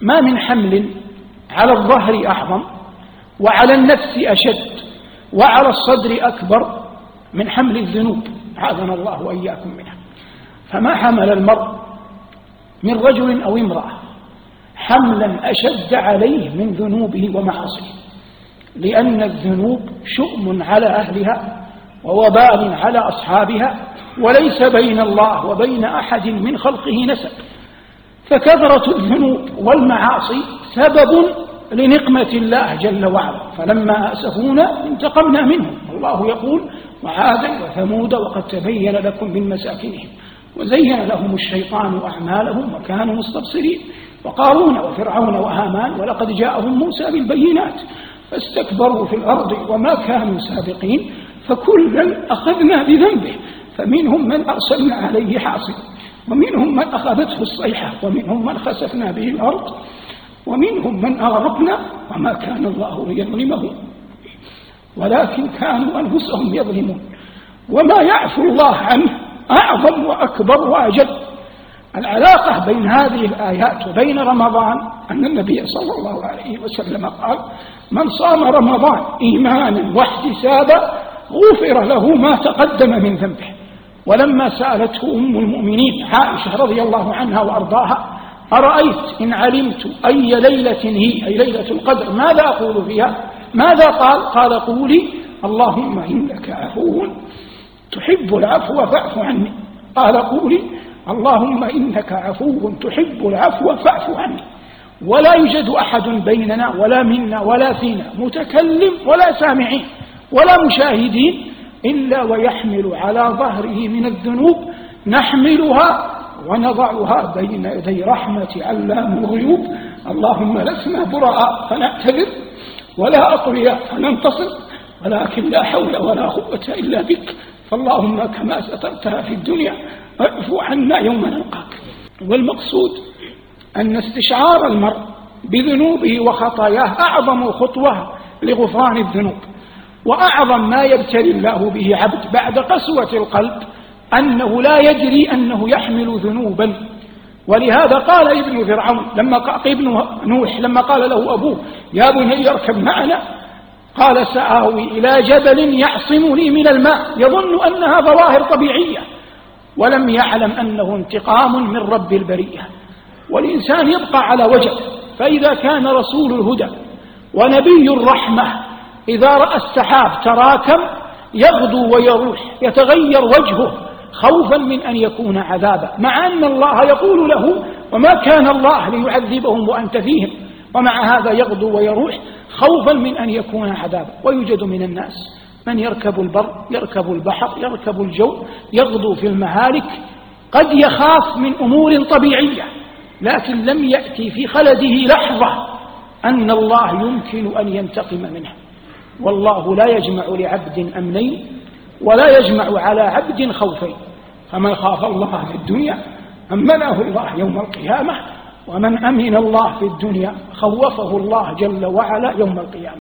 ما من حمل على الظهر أعظم وعلى النفس أشد وعلى الصدر أكبر من حمل الذنوب. عاذنا الله وإياكم منها. فما حمل المرء من رجل أو امرأة حملا أشد عليه من ذنوبه ومعاصيه لأن الذنوب شؤم على أهلها ووبال على أصحابها وليس بين الله وبين أحد من خلقه نسب. فكثرة الذنوب والمعاصي سبب لنقمة الله جل وعلا. فلما أسفونا انتقمنا منهم. الله يقول وعادا وثمود وقد تبين لكم من مساكنهم وزين لهم الشيطان أعمالهم وكانوا مستبصرين. وقارون وفرعون وهامان ولقد جاءهم موسى بالبينات فاستكبروا في الأرض وما كانوا سابقين فكلا أخذنا بذنبه. فمنهم من أرسلنا عليه حاصب ومنهم من أخذته الصيحة ومنهم من خسفنا به الأرض ومنهم من أغرقنا وما كان الله ليظلمهم ولكن كانوا أنفسهم يظلمون. وما يعفو الله عنه أعظم وأكبر وأجل. العلاقة بين هذه الآيات وبين رمضان أن النبي صلى الله عليه وسلم قال من صام رمضان إيمانا واحتسابا غفر له ما تقدم من ذنبه. ولما سألته أم المؤمنين عائشة رضي الله عنها وأرضاها أرأيت إن علمت أي ليلة هي أي ليلة القدر ماذا أقول فيها؟ ماذا قال؟ قال قولي اللهم إنك عفو تحب العفو فاعف عني. قال قولي اللهم إنك عفو تحب العفو فاعف عني. ولا يوجد أحد بيننا ولا منا ولا فينا متكلم ولا سامعين ولا مشاهدين إلا ويحمل على ظهره من الذنوب نحملها ونضعها بين يدي رحمة علام الغيوب اللهم لسنا براء فنعتذر ولا أقوياء فننتصر ولكن لا حول ولا قوة إلا بك. فاللهم كما سترتها في الدنيا اعفو عنا يوم نلقاك. والمقصود أن استشعار المرء بذنوبه وخطاياه أعظم خطوة لغفران الذنوب. وأعظم ما يبتلي الله به عبد بعد قسوة القلب أنه لا يدري أنه يحمل ذنوبا. ولهذا قال ابن فرعون لما قال ابن نوح لما قال له أبوه يا بني اركب معنا. قال سآوي إلى جبل يعصمني من الماء. يظن أنها ظواهر طبيعية. ولم يعلم أنه انتقام من رب البرية. والإنسان يبقى على وجه. فإذا كان رسول الهدى ونبي الرحمة إذا رأى السحاب تراكم يغدو ويروح يتغير وجهه خوفا من أن يكون عذابا. مع أن الله يقول له وما كان الله ليعذبهم وأنت فيهم. ومع هذا يغدو ويروح خوفا من أن يكون عذابا. ويوجد من الناس من يركب البر يركب البحر يركب الجو يغدو في المهالك. قد يخاف من أمور طبيعية لكن لم يأتي في خلده لحظة أن الله يمكن أن ينتقم منه والله لا يجمع لعبد أمنين ولا يجمع على عبد خوفين. فمن خاف الله في الدنيا أمنه الله يوم القيامة ومن أمن الله في الدنيا خوفه الله جل وعلا يوم القيامة.